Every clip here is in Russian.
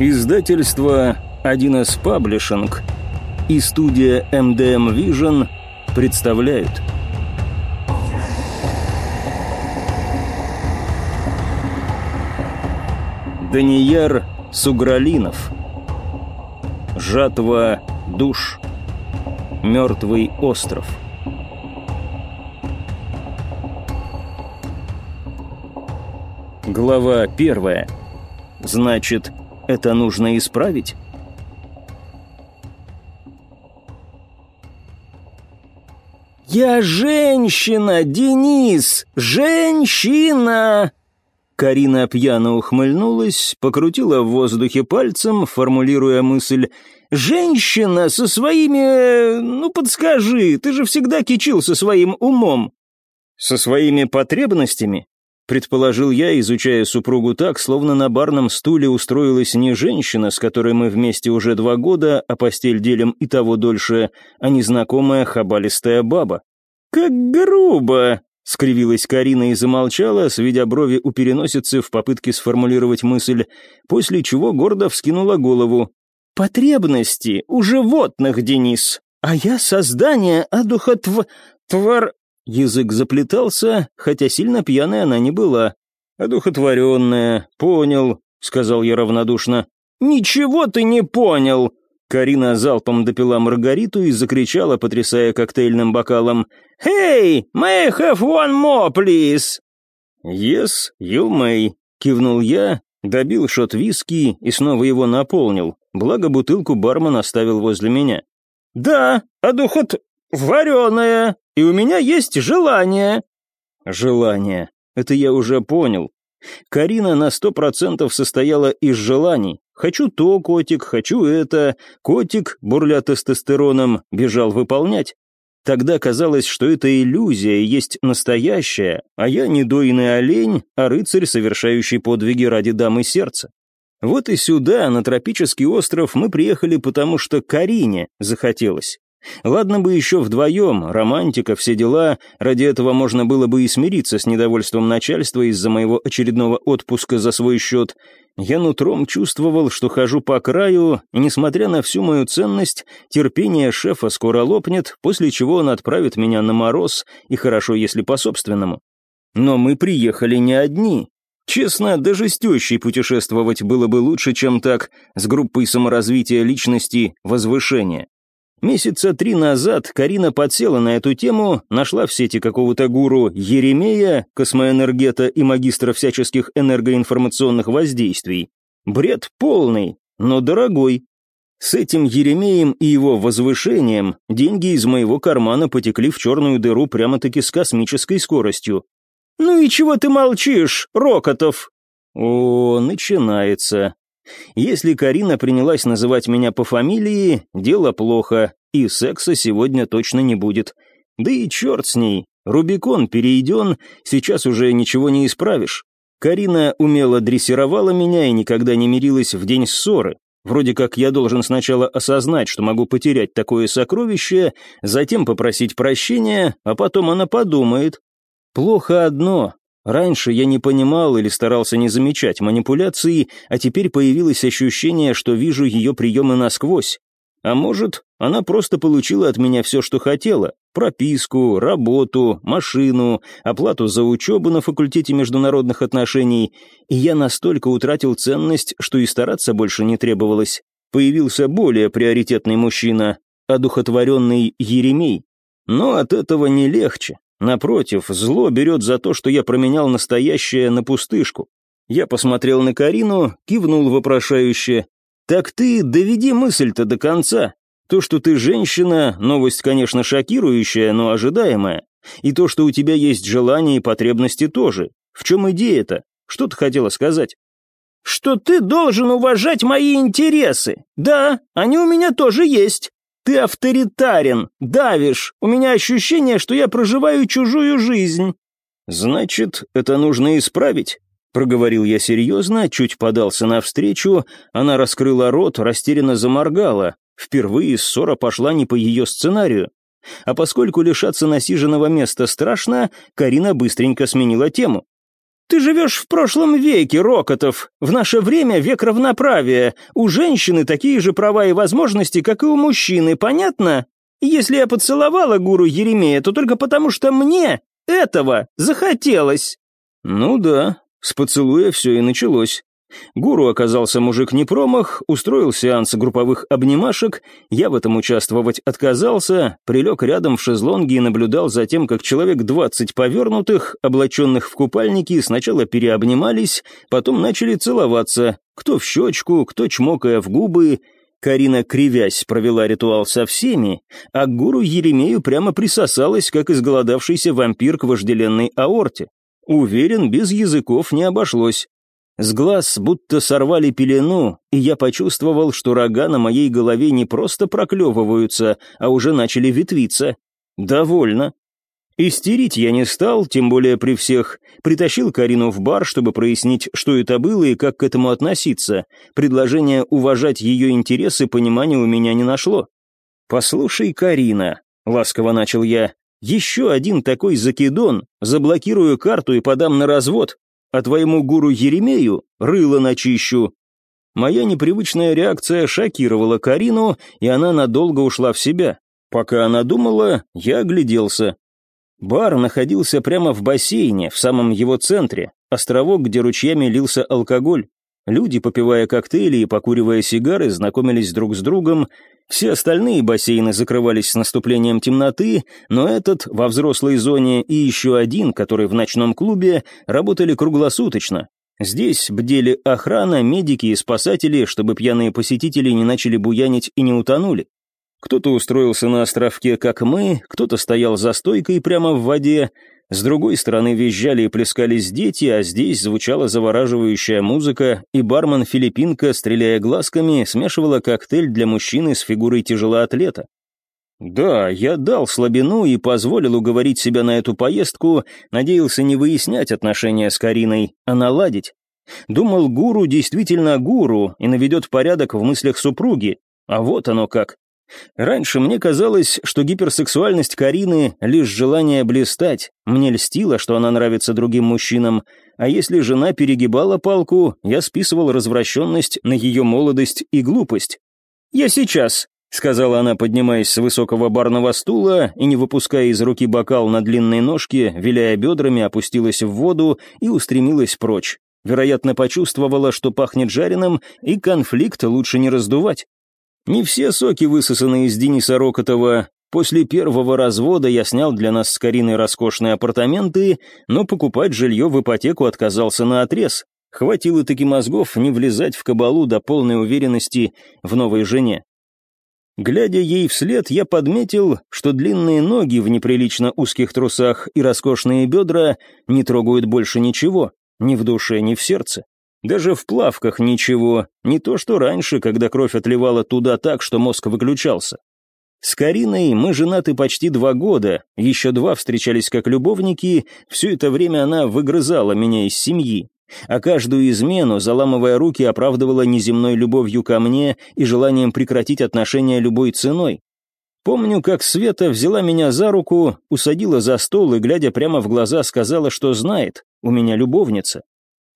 Издательство 1С Паблишинг и студия MDM Vision представляют. Данияр Сугралинов. Жатва душ. Мертвый остров Глава первая. Значит, это нужно исправить? «Я женщина, Денис! Женщина!» Карина пьяно ухмыльнулась, покрутила в воздухе пальцем, формулируя мысль «Женщина со своими... ну подскажи, ты же всегда кичил со своим умом». «Со своими потребностями?» Предположил я, изучая супругу так, словно на барном стуле устроилась не женщина, с которой мы вместе уже два года, а постель делим и того дольше, а незнакомая хабалистая баба. «Как грубо!» — скривилась Карина и замолчала, сведя брови у переносицы в попытке сформулировать мысль, после чего гордо вскинула голову. «Потребности у животных, Денис, а я создание одухотв... твор... Язык заплетался, хотя сильно пьяная она не была. «Одухотворенная, понял», — сказал я равнодушно. «Ничего ты не понял!» Карина залпом допила Маргариту и закричала, потрясая коктейльным бокалом. «Hey, may I have one more, please?» «Yes, you may», — кивнул я, добил шот виски и снова его наполнил, благо бутылку бармен оставил возле меня. «Да, одухот... вареная!» и у меня есть желание». «Желание. Это я уже понял. Карина на сто процентов состояла из желаний. Хочу то, котик, хочу это. Котик, бурля тестостероном, бежал выполнять. Тогда казалось, что это иллюзия и есть настоящая, а я не дойный олень, а рыцарь, совершающий подвиги ради дамы сердца. Вот и сюда, на тропический остров, мы приехали, потому что Карине захотелось. Ладно бы еще вдвоем, романтика, все дела, ради этого можно было бы и смириться с недовольством начальства из-за моего очередного отпуска за свой счет. Я нутром чувствовал, что хожу по краю, и, несмотря на всю мою ценность, терпение шефа скоро лопнет, после чего он отправит меня на мороз, и хорошо, если по-собственному. Но мы приехали не одни. Честно, даже с тещей путешествовать было бы лучше, чем так, с группой саморазвития личности «Возвышение». Месяца три назад Карина подсела на эту тему, нашла в сети какого-то гуру Еремея, космоэнергета и магистра всяческих энергоинформационных воздействий. Бред полный, но дорогой. С этим Еремеем и его возвышением деньги из моего кармана потекли в черную дыру прямо-таки с космической скоростью. «Ну и чего ты молчишь, Рокотов?» «О, начинается. Если Карина принялась называть меня по фамилии, дело плохо, и секса сегодня точно не будет. Да и черт с ней, Рубикон перейден, сейчас уже ничего не исправишь. Карина умело дрессировала меня и никогда не мирилась в день ссоры. Вроде как я должен сначала осознать, что могу потерять такое сокровище, затем попросить прощения, а потом она подумает. Плохо одно, Раньше я не понимал или старался не замечать манипуляции, а теперь появилось ощущение, что вижу ее приемы насквозь. А может, она просто получила от меня все, что хотела. Прописку, работу, машину, оплату за учебу на факультете международных отношений. И я настолько утратил ценность, что и стараться больше не требовалось. Появился более приоритетный мужчина, одухотворенный Еремей. Но от этого не легче. Напротив, зло берет за то, что я променял настоящее на пустышку. Я посмотрел на Карину, кивнул вопрошающе. «Так ты доведи мысль-то до конца. То, что ты женщина, новость, конечно, шокирующая, но ожидаемая. И то, что у тебя есть желания и потребности тоже. В чем идея-то? Что ты хотела сказать?» «Что ты должен уважать мои интересы. Да, они у меня тоже есть. Ты авторитарен, давишь. У меня ощущение, что я проживаю чужую жизнь». «Значит, это нужно исправить?» Проговорил я серьезно, чуть подался навстречу, она раскрыла рот, растерянно заморгала. Впервые ссора пошла не по ее сценарию. А поскольку лишаться насиженного места страшно, Карина быстренько сменила тему. Ты живешь в прошлом веке, Рокотов. В наше время век равноправия. У женщины такие же права и возможности, как и у мужчины, понятно? Если я поцеловала гуру Еремея, то только потому, что мне этого захотелось». «Ну да, с поцелуя все и началось. Гуру оказался мужик не промах, устроил сеанс групповых обнимашек, я в этом участвовать отказался, прилег рядом в шезлонге и наблюдал за тем, как человек двадцать повернутых, облаченных в купальники, сначала переобнимались, потом начали целоваться, кто в щечку, кто чмокая в губы. Карина, кривясь, провела ритуал со всеми, а к гуру Еремею прямо присосалась, как изголодавшийся вампир к вожделенной аорте. Уверен, без языков не обошлось. С глаз будто сорвали пелену, и я почувствовал, что рога на моей голове не просто проклевываются, а уже начали ветвиться. Довольно. Истерить я не стал, тем более при всех. Притащил Карину в бар, чтобы прояснить, что это было и как к этому относиться. Предложение уважать ее интересы понимания у меня не нашло. «Послушай, Карина», — ласково начал я, — «еще один такой закидон, заблокирую карту и подам на развод а твоему гуру Еремею рыло начищу». Моя непривычная реакция шокировала Карину, и она надолго ушла в себя. Пока она думала, я огляделся. Бар находился прямо в бассейне, в самом его центре, островок, где ручьями лился алкоголь. Люди, попивая коктейли и покуривая сигары, знакомились друг с другом. Все остальные бассейны закрывались с наступлением темноты, но этот во взрослой зоне и еще один, который в ночном клубе, работали круглосуточно. Здесь бдели охрана, медики и спасатели, чтобы пьяные посетители не начали буянить и не утонули. Кто-то устроился на островке, как мы, кто-то стоял за стойкой прямо в воде, с другой стороны визжали и плескались дети, а здесь звучала завораживающая музыка, и бармен-филиппинка, стреляя глазками, смешивала коктейль для мужчины с фигурой тяжелоатлета. Да, я дал слабину и позволил уговорить себя на эту поездку, надеялся не выяснять отношения с Кариной, а наладить. Думал, гуру действительно гуру и наведет порядок в мыслях супруги, а вот оно как. Раньше мне казалось, что гиперсексуальность Карины — лишь желание блистать, мне льстило, что она нравится другим мужчинам, а если жена перегибала палку, я списывал развращенность на ее молодость и глупость. «Я сейчас», — сказала она, поднимаясь с высокого барного стула и, не выпуская из руки бокал на длинной ножке, виляя бедрами, опустилась в воду и устремилась прочь. Вероятно, почувствовала, что пахнет жареным, и конфликт лучше не раздувать. Не все соки высосаны из Дениса Рокотова. После первого развода я снял для нас с Кариной роскошные апартаменты, но покупать жилье в ипотеку отказался на отрез. Хватило таки мозгов не влезать в кабалу до полной уверенности в новой жене. Глядя ей вслед, я подметил, что длинные ноги в неприлично узких трусах и роскошные бедра не трогают больше ничего, ни в душе, ни в сердце. Даже в плавках ничего, не то что раньше, когда кровь отливала туда так, что мозг выключался. С Кариной мы женаты почти два года, еще два встречались как любовники, все это время она выгрызала меня из семьи, а каждую измену, заламывая руки, оправдывала неземной любовью ко мне и желанием прекратить отношения любой ценой. Помню, как Света взяла меня за руку, усадила за стол и, глядя прямо в глаза, сказала, что знает, у меня любовница.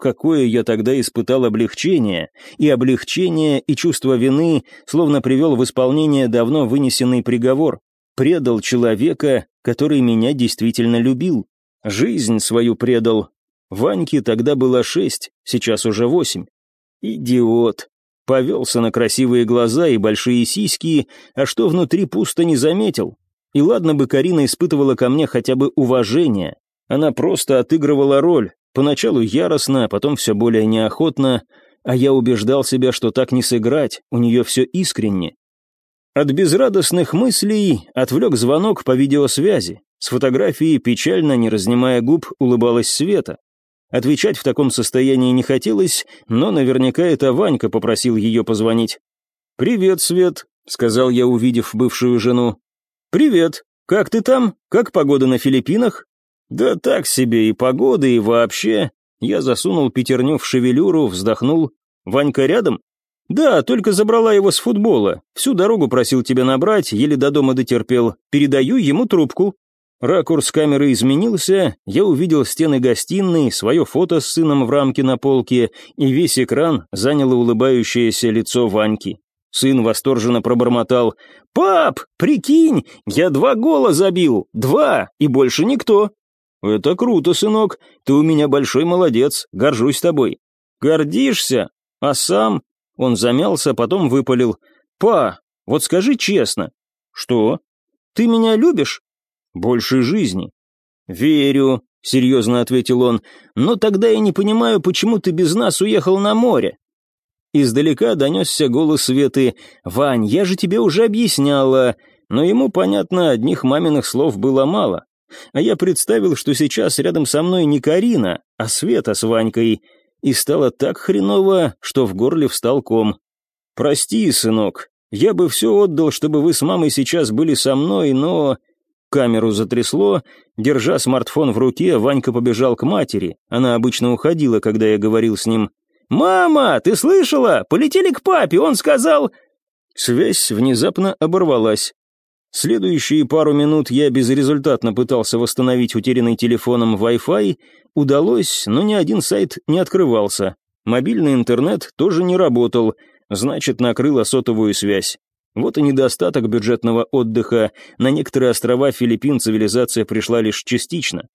Какое я тогда испытал облегчение, и облегчение, и чувство вины, словно привел в исполнение давно вынесенный приговор. Предал человека, который меня действительно любил. Жизнь свою предал. Ваньке тогда было шесть, сейчас уже восемь. Идиот. Повелся на красивые глаза и большие сиськи, а что внутри пусто не заметил. И ладно бы Карина испытывала ко мне хотя бы уважение. Она просто отыгрывала роль, Поначалу яростно, а потом все более неохотно, а я убеждал себя, что так не сыграть, у нее все искренне. От безрадостных мыслей отвлек звонок по видеосвязи. С фотографией, печально, не разнимая губ, улыбалась Света. Отвечать в таком состоянии не хотелось, но наверняка это Ванька попросил ее позвонить. «Привет, Свет», — сказал я, увидев бывшую жену. «Привет. Как ты там? Как погода на Филиппинах?» «Да так себе и погода, и вообще...» Я засунул пятерню в шевелюру, вздохнул. «Ванька рядом?» «Да, только забрала его с футбола. Всю дорогу просил тебя набрать, еле до дома дотерпел. Передаю ему трубку». Ракурс камеры изменился, я увидел стены гостиной, свое фото с сыном в рамке на полке, и весь экран заняло улыбающееся лицо Ваньки. Сын восторженно пробормотал. «Пап, прикинь, я два гола забил, два, и больше никто». «Это круто, сынок, ты у меня большой молодец, горжусь тобой». «Гордишься? А сам?» Он замялся, потом выпалил. «Па, вот скажи честно». «Что? Ты меня любишь?» больше жизни». «Верю», — серьезно ответил он, — «но тогда я не понимаю, почему ты без нас уехал на море». Издалека донесся голос Светы. «Вань, я же тебе уже объясняла». Но ему, понятно, одних маминых слов было мало. А я представил, что сейчас рядом со мной не Карина, а Света с Ванькой. И стало так хреново, что в горле встал ком. «Прости, сынок, я бы все отдал, чтобы вы с мамой сейчас были со мной, но...» Камеру затрясло, держа смартфон в руке, Ванька побежал к матери. Она обычно уходила, когда я говорил с ним. «Мама, ты слышала? Полетели к папе, он сказал...» Связь внезапно оборвалась. Следующие пару минут я безрезультатно пытался восстановить утерянный телефоном Wi-Fi. Удалось, но ни один сайт не открывался. Мобильный интернет тоже не работал, значит, накрыла сотовую связь. Вот и недостаток бюджетного отдыха. На некоторые острова Филиппин цивилизация пришла лишь частично.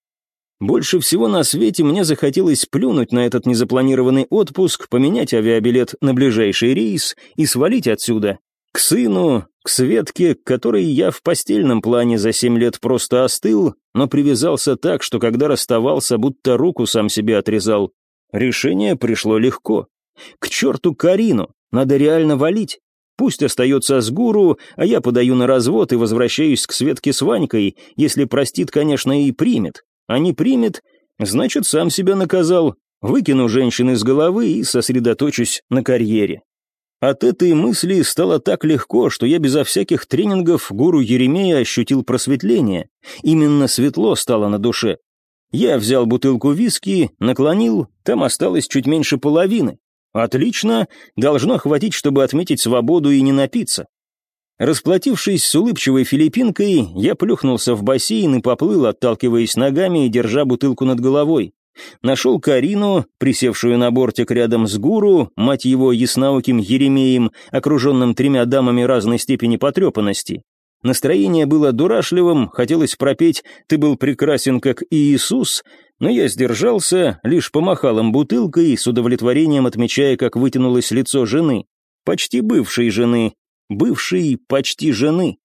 Больше всего на свете мне захотелось плюнуть на этот незапланированный отпуск, поменять авиабилет на ближайший рейс и свалить отсюда. К сыну, к Светке, к которой я в постельном плане за семь лет просто остыл, но привязался так, что когда расставался, будто руку сам себе отрезал. Решение пришло легко. К черту Карину, надо реально валить. Пусть остается с гуру, а я подаю на развод и возвращаюсь к Светке с Ванькой, если простит, конечно, и примет. А не примет, значит, сам себя наказал. Выкину женщин из головы и сосредоточусь на карьере. От этой мысли стало так легко, что я безо всяких тренингов гуру Еремея ощутил просветление. Именно светло стало на душе. Я взял бутылку виски, наклонил, там осталось чуть меньше половины. Отлично, должно хватить, чтобы отметить свободу и не напиться. Расплатившись с улыбчивой филиппинкой, я плюхнулся в бассейн и поплыл, отталкиваясь ногами и держа бутылку над головой. Нашел Карину, присевшую на бортик рядом с гуру, мать его яснооким Еремеем, окруженным тремя дамами разной степени потрепанности. Настроение было дурашливым, хотелось пропеть «Ты был прекрасен, как Иисус», но я сдержался, лишь помахал им бутылкой, с удовлетворением отмечая, как вытянулось лицо жены. Почти бывшей жены. Бывшей почти жены.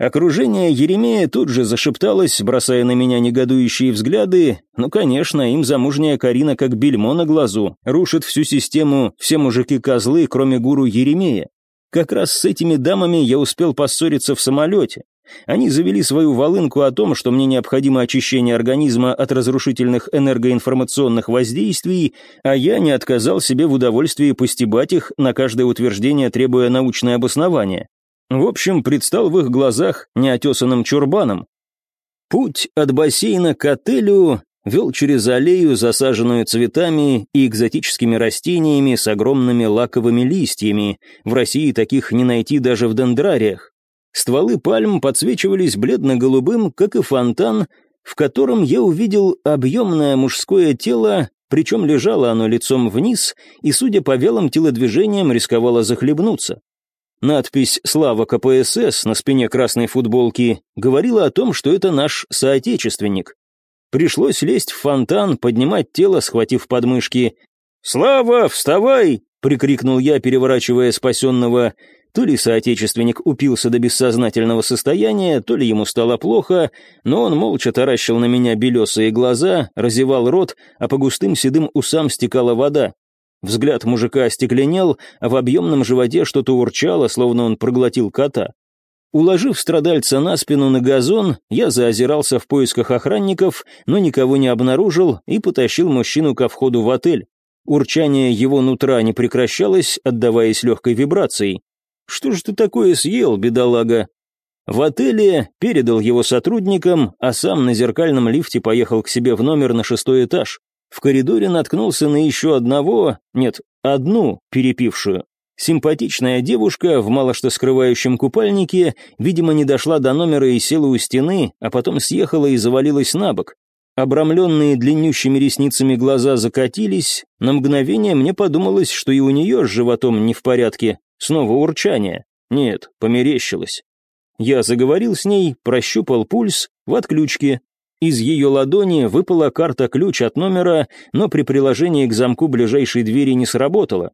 Окружение Еремея тут же зашепталось, бросая на меня негодующие взгляды. Ну, конечно, им замужняя Карина как бельмо на глазу, рушит всю систему, все мужики-козлы, кроме гуру Еремея. Как раз с этими дамами я успел поссориться в самолете. Они завели свою волынку о том, что мне необходимо очищение организма от разрушительных энергоинформационных воздействий, а я не отказал себе в удовольствии постебать их, на каждое утверждение требуя научное обоснование. В общем, предстал в их глазах неотесанным чурбаном. Путь от бассейна к отелю вел через аллею, засаженную цветами и экзотическими растениями с огромными лаковыми листьями. В России таких не найти даже в дендрариях. Стволы пальм подсвечивались бледно-голубым, как и фонтан, в котором я увидел объемное мужское тело, причем лежало оно лицом вниз и, судя по велым телодвижениям, рисковало захлебнуться. Надпись «Слава КПСС» на спине красной футболки говорила о том, что это наш соотечественник. Пришлось лезть в фонтан, поднимать тело, схватив подмышки. «Слава, вставай!» — прикрикнул я, переворачивая спасенного. То ли соотечественник упился до бессознательного состояния, то ли ему стало плохо, но он молча таращил на меня белесые глаза, разевал рот, а по густым седым усам стекала вода. Взгляд мужика остекленел, а в объемном животе что-то урчало, словно он проглотил кота. Уложив страдальца на спину на газон, я заозирался в поисках охранников, но никого не обнаружил и потащил мужчину ко входу в отель. Урчание его нутра не прекращалось, отдаваясь легкой вибрацией. «Что ж ты такое съел, бедолага?» В отеле передал его сотрудникам, а сам на зеркальном лифте поехал к себе в номер на шестой этаж. В коридоре наткнулся на еще одного, нет, одну перепившую. Симпатичная девушка в мало что скрывающем купальнике, видимо, не дошла до номера и села у стены, а потом съехала и завалилась на бок. Обрамленные длиннющими ресницами глаза закатились, на мгновение мне подумалось, что и у нее с животом не в порядке, снова урчание. Нет, померещилось. Я заговорил с ней, прощупал пульс в отключке. Из ее ладони выпала карта-ключ от номера, но при приложении к замку ближайшей двери не сработала.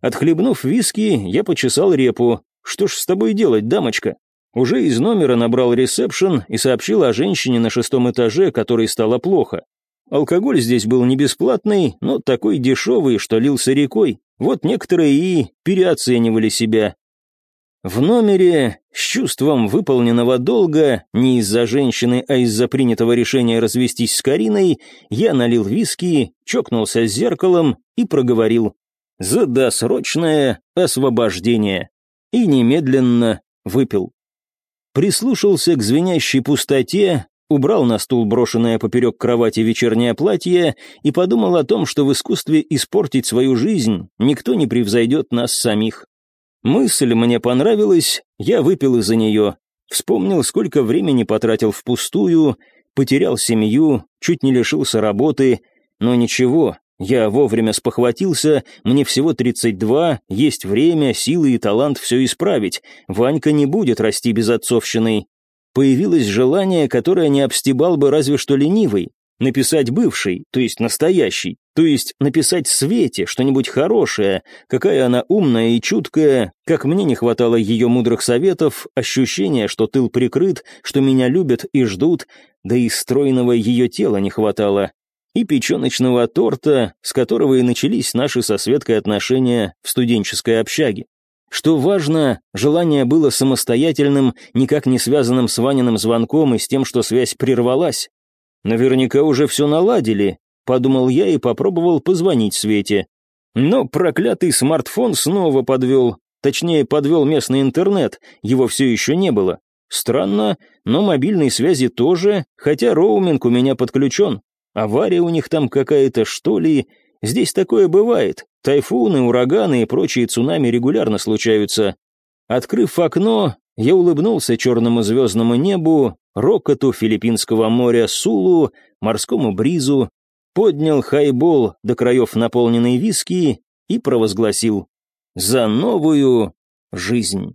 Отхлебнув виски, я почесал репу. «Что ж с тобой делать, дамочка?» Уже из номера набрал ресепшн и сообщил о женщине на шестом этаже, которой стало плохо. Алкоголь здесь был не бесплатный, но такой дешевый, что лился рекой. Вот некоторые и переоценивали себя. В номере, с чувством выполненного долга, не из-за женщины, а из-за принятого решения развестись с Кариной, я налил виски, чокнулся с зеркалом и проговорил за досрочное освобождение. И немедленно выпил. Прислушался к звенящей пустоте, убрал на стул брошенное поперек кровати вечернее платье и подумал о том, что в искусстве испортить свою жизнь никто не превзойдет нас самих. Мысль мне понравилась, я выпил из-за нее. Вспомнил, сколько времени потратил впустую, потерял семью, чуть не лишился работы, но ничего, я вовремя спохватился, мне всего 32, есть время, силы и талант все исправить. Ванька не будет расти без отцовщины. Появилось желание, которое не обстебал бы разве что ленивый. Написать бывший, то есть настоящий, то есть написать Свете что-нибудь хорошее, какая она умная и чуткая, как мне не хватало ее мудрых советов, ощущения, что тыл прикрыт, что меня любят и ждут, да и стройного ее тела не хватало и печеночного торта, с которого и начались наши со Светкой отношения в студенческой общаге. Что важно, желание было самостоятельным, никак не связанным с Ваниным звонком и с тем, что связь прервалась. Наверняка уже все наладили, подумал я и попробовал позвонить Свете. Но проклятый смартфон снова подвел, точнее подвел местный интернет, его все еще не было. Странно, но мобильной связи тоже, хотя роуминг у меня подключен. Авария у них там какая-то, что ли? Здесь такое бывает. Тайфуны, ураганы и прочие цунами регулярно случаются. Открыв окно, я улыбнулся черному звездному небу, рокоту филиппинского моря Сулу, морскому бризу, поднял хайбол до краев наполненной виски и провозгласил «За новую жизнь».